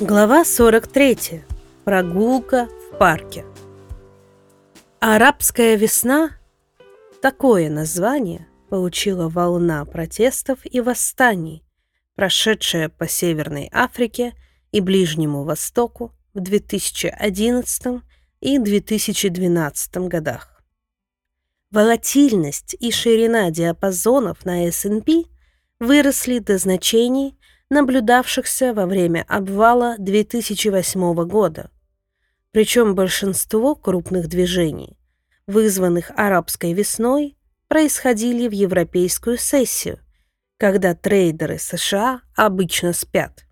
Глава 43. Прогулка в парке. Арабская весна – такое название получила волна протестов и восстаний, прошедшая по Северной Африке и Ближнему Востоку в 2011 и 2012 годах. Волатильность и ширина диапазонов на S&P выросли до значений, наблюдавшихся во время обвала 2008 года. Причем большинство крупных движений, вызванных арабской весной, происходили в европейскую сессию, когда трейдеры США обычно спят.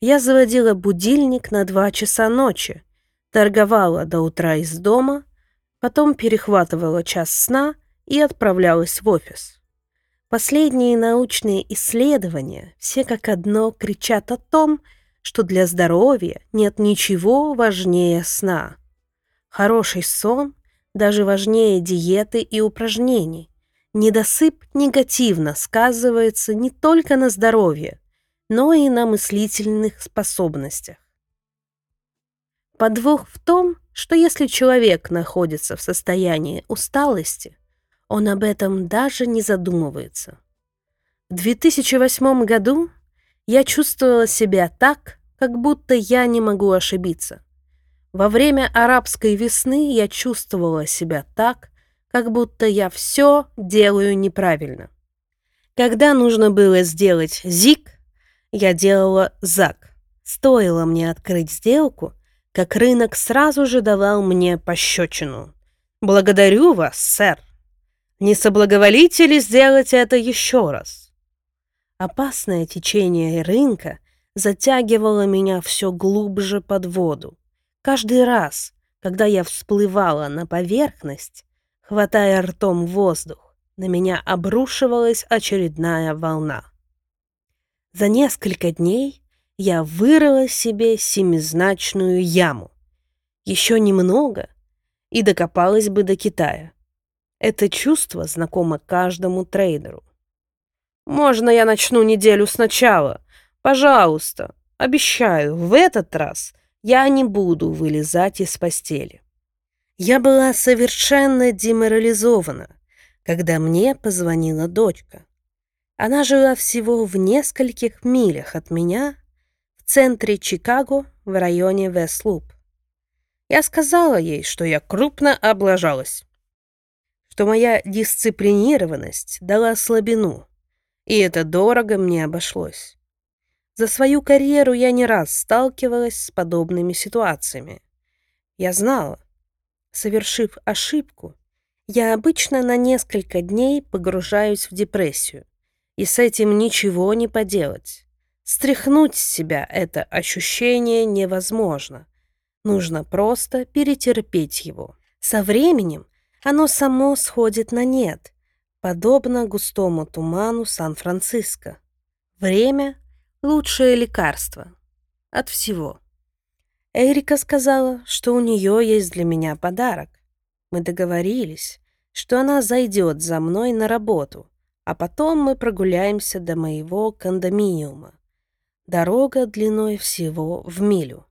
Я заводила будильник на 2 часа ночи, торговала до утра из дома, потом перехватывала час сна и отправлялась в офис. Последние научные исследования все как одно кричат о том, что для здоровья нет ничего важнее сна. Хороший сон даже важнее диеты и упражнений. Недосып негативно сказывается не только на здоровье, но и на мыслительных способностях. Подвох в том, что если человек находится в состоянии усталости, он об этом даже не задумывается. В 2008 году я чувствовала себя так, как будто я не могу ошибиться. Во время арабской весны я чувствовала себя так, как будто я все делаю неправильно. Когда нужно было сделать зик, я делала зак. Стоило мне открыть сделку, как рынок сразу же давал мне пощечину. «Благодарю вас, сэр!» Не соблаговолите ли сделать это еще раз? Опасное течение рынка затягивало меня все глубже под воду. Каждый раз, когда я всплывала на поверхность, хватая ртом воздух, на меня обрушивалась очередная волна. За несколько дней я вырыла себе семизначную яму. Еще немного и докопалась бы до Китая. Это чувство знакомо каждому трейдеру. «Можно я начну неделю сначала? Пожалуйста. Обещаю, в этот раз я не буду вылезать из постели». Я была совершенно деморализована, когда мне позвонила дочка. Она жила всего в нескольких милях от меня, в центре Чикаго, в районе Вестлуп. Я сказала ей, что я крупно облажалась что моя дисциплинированность дала слабину, и это дорого мне обошлось. За свою карьеру я не раз сталкивалась с подобными ситуациями. Я знала, совершив ошибку, я обычно на несколько дней погружаюсь в депрессию, и с этим ничего не поделать. Стряхнуть с себя это ощущение невозможно. Нужно просто перетерпеть его. Со временем оно само сходит на нет, подобно густому туману Сан-Франциско. Время — лучшее лекарство. От всего. Эрика сказала, что у нее есть для меня подарок. Мы договорились, что она зайдет за мной на работу, а потом мы прогуляемся до моего кондоминиума. Дорога длиной всего в милю.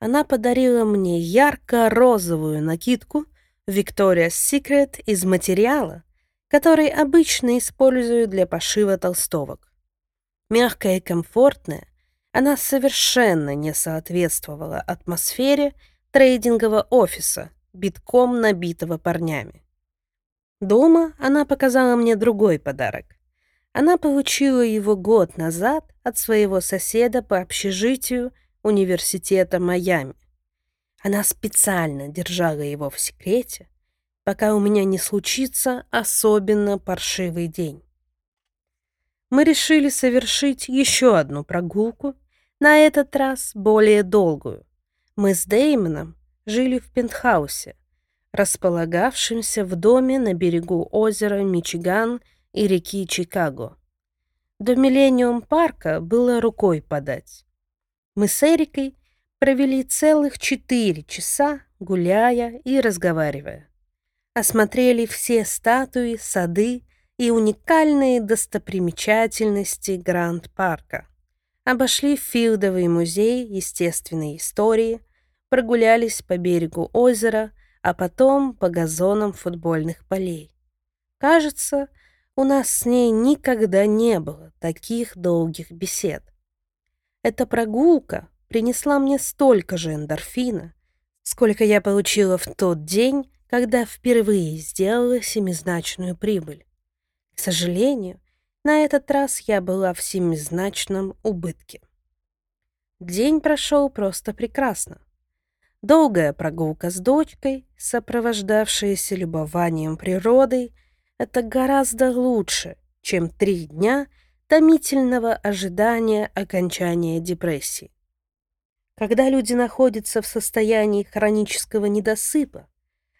Она подарила мне ярко-розовую накидку — Victoria's Secret из материала, который обычно используют для пошива толстовок. Мягкая и комфортная, она совершенно не соответствовала атмосфере трейдингового офиса, битком набитого парнями. Дома она показала мне другой подарок. Она получила его год назад от своего соседа по общежитию университета Майами. Она специально держала его в секрете, пока у меня не случится особенно паршивый день. Мы решили совершить еще одну прогулку, на этот раз более долгую. Мы с Деймоном жили в пентхаусе, располагавшемся в доме на берегу озера Мичиган и реки Чикаго. До Миллениум парка было рукой подать. Мы с Эрикой провели целых четыре часа, гуляя и разговаривая. Осмотрели все статуи, сады и уникальные достопримечательности Гранд-парка. обошли Филдовый музей естественной истории, прогулялись по берегу озера, а потом по газонам футбольных полей. Кажется, у нас с ней никогда не было таких долгих бесед. Эта прогулка принесла мне столько же эндорфина, сколько я получила в тот день, когда впервые сделала семизначную прибыль. К сожалению, на этот раз я была в семизначном убытке. День прошел просто прекрасно. Долгая прогулка с дочкой, сопровождавшаяся любованием природой, это гораздо лучше, чем три дня томительного ожидания окончания депрессии. Когда люди находятся в состоянии хронического недосыпа,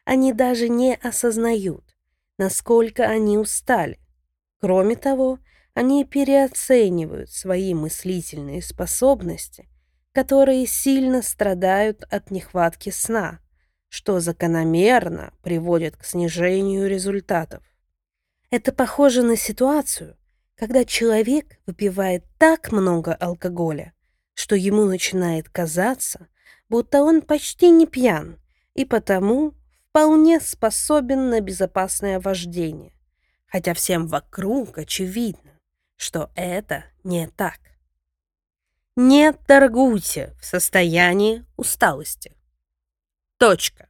они даже не осознают, насколько они устали. Кроме того, они переоценивают свои мыслительные способности, которые сильно страдают от нехватки сна, что закономерно приводит к снижению результатов. Это похоже на ситуацию, когда человек выпивает так много алкоголя, что ему начинает казаться, будто он почти не пьян и потому вполне способен на безопасное вождение, хотя всем вокруг очевидно, что это не так. Не торгуйте в состоянии усталости. Точка.